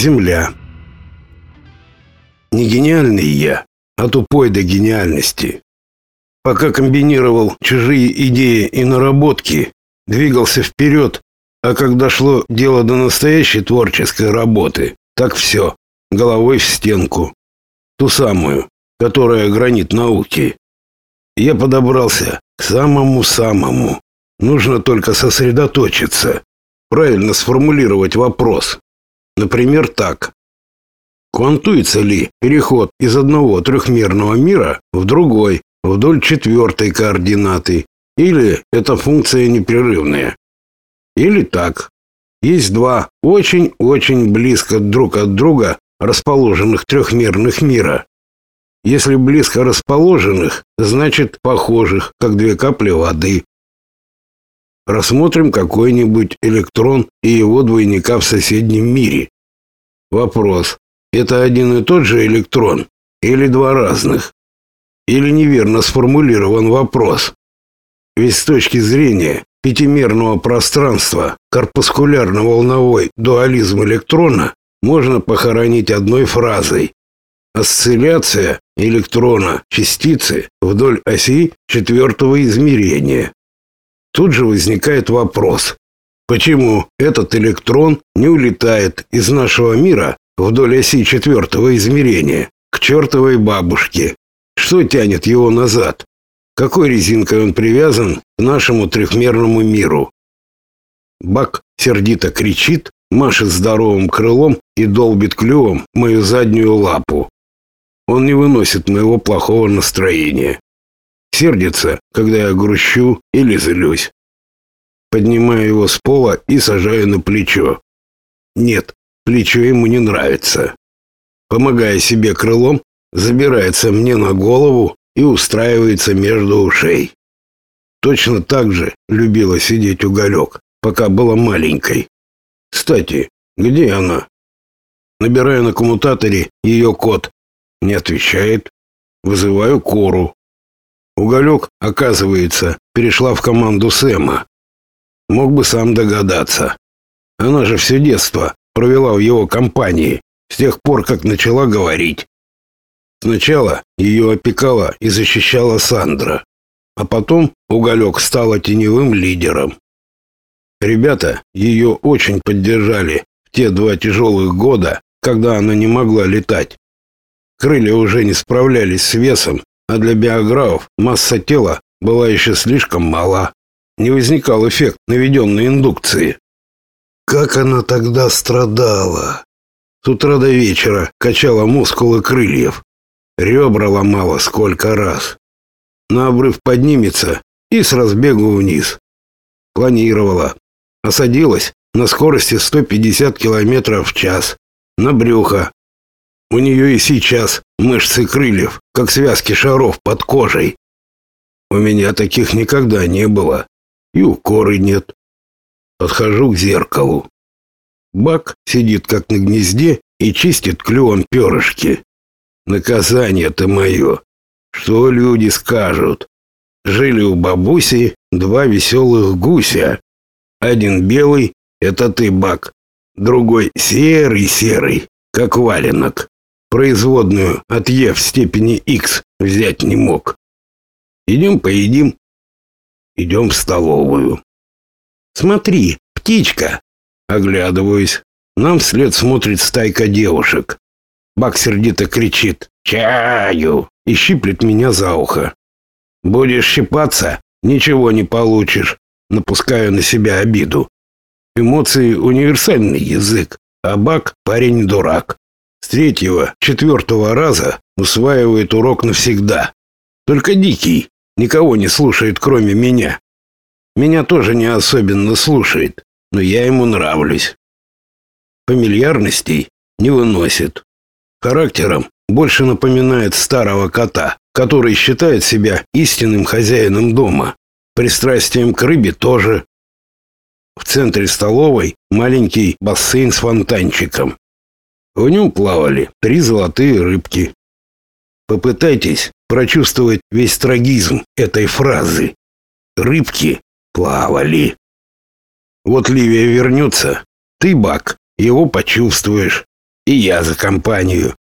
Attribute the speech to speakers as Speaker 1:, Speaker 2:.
Speaker 1: Земля. Не гениальный я, а тупой до гениальности. Пока комбинировал чужие идеи и наработки, двигался вперед, а когда шло дело до настоящей творческой работы, так все, головой в стенку. Ту самую, которая гранит науки. Я подобрался к самому-самому. Нужно только сосредоточиться, правильно сформулировать вопрос. Например, так. Квантуется ли переход из одного трехмерного мира в другой вдоль четвертой координаты? Или это функция непрерывная? Или так. Есть два очень-очень близко друг от друга расположенных трехмерных мира. Если близко расположенных, значит похожих, как две капли воды. Рассмотрим какой-нибудь электрон и его двойника в соседнем мире. Вопрос. Это один и тот же электрон или два разных? Или неверно сформулирован вопрос? Ведь с точки зрения пятимерного пространства корпускулярно-волновой дуализм электрона можно похоронить одной фразой. Осцилляция электрона частицы вдоль оси четвертого измерения. Тут же возникает вопрос, почему этот электрон не улетает из нашего мира вдоль оси четвертого измерения к чертовой бабушке? Что тянет его назад? Какой резинкой он привязан к нашему трехмерному миру? Бак сердито кричит, машет здоровым крылом и долбит клювом мою заднюю лапу. Он не выносит моего плохого настроения. Сердится, когда я грущу или злюсь. Поднимаю его с пола и сажаю на плечо. Нет, плечо ему не нравится. Помогая себе крылом, забирается мне на голову и устраивается между ушей. Точно так же любила сидеть уголек, пока была маленькой. Кстати, где она? Набираю на коммутаторе ее код не отвечает. Вызываю Кору. Уголек, оказывается, перешла в команду Сэма. Мог бы сам догадаться. Она же все детство провела в его компании, с тех пор, как начала говорить. Сначала ее опекала и защищала Сандра, а потом Уголек стала теневым лидером. Ребята ее очень поддержали в те два тяжелых года, когда она не могла летать. Крылья уже не справлялись с весом, а для биографов масса тела была еще слишком мала. Не возникал эффект наведенной индукции. Как она тогда страдала! С утра до вечера качала мускулы крыльев. Ребра ломала сколько раз. На обрыв поднимется и с разбегу вниз. Планировала. Осадилась на скорости 150 км в час. На брюхо, у нее и сейчас мышцы крыльев, как связки шаров под кожей. У меня таких никогда не было. И у коры нет. Подхожу к зеркалу. Бак сидит как на гнезде и чистит клювом перышки. Наказание-то мое. Что люди скажут? Жили у бабуси два веселых гуся. Один белый — это ты, Бак. Другой серый-серый, как валенок производную от Е в степени X взять не мог. Идем поедим. Идем в столовую. Смотри, птичка. Оглядываюсь. Нам вслед смотрит стайка девушек. Бак сердито кричит «Чаю!» и щиплет меня за ухо. «Будешь щипаться, ничего не получишь», напускаю на себя обиду. Эмоции — универсальный язык, а Бак — парень-дурак. С третьего, четвертого раза усваивает урок навсегда. Только Дикий никого не слушает, кроме меня. Меня тоже не особенно слушает, но я ему нравлюсь. Фамильярностей не выносит. Характером больше напоминает старого кота, который считает себя истинным хозяином дома. Пристрастием к рыбе тоже. В центре столовой маленький бассейн с фонтанчиком. В нем плавали три золотые рыбки. Попытайтесь прочувствовать весь трагизм этой фразы. Рыбки плавали. Вот Ливия вернется, ты, Бак, его почувствуешь. И я за компанию.